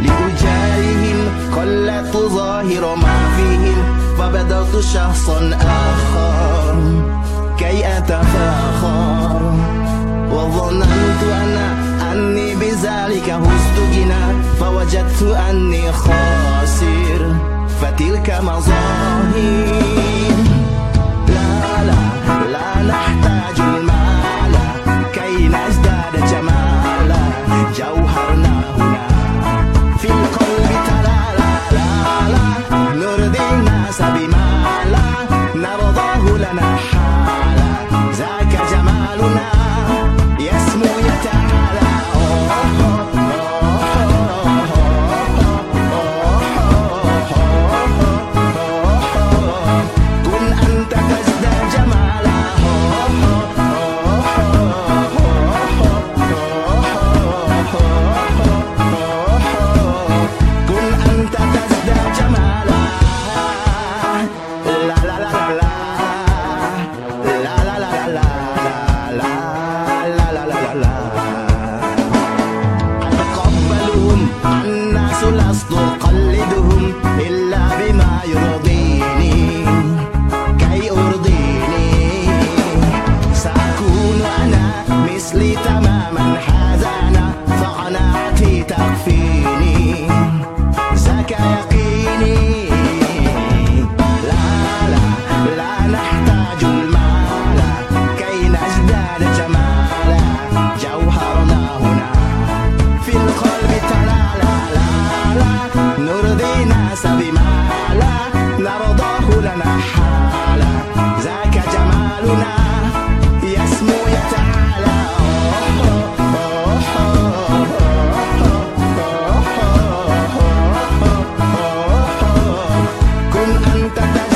لأجارهم قلت ظاهر ما فيهم شخصا آخر. كي أتفاخر وظننت أنا أني بذلك هزت فوجدت أني خاسر. فتلك مظاهر my. لنا حالة. ذاك جمالنا يسمو يتعالى. كن أنت تجمع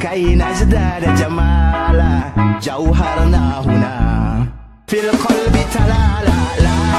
كي نزداد جمالا جوهرنا هنا. في القلب تلالا لا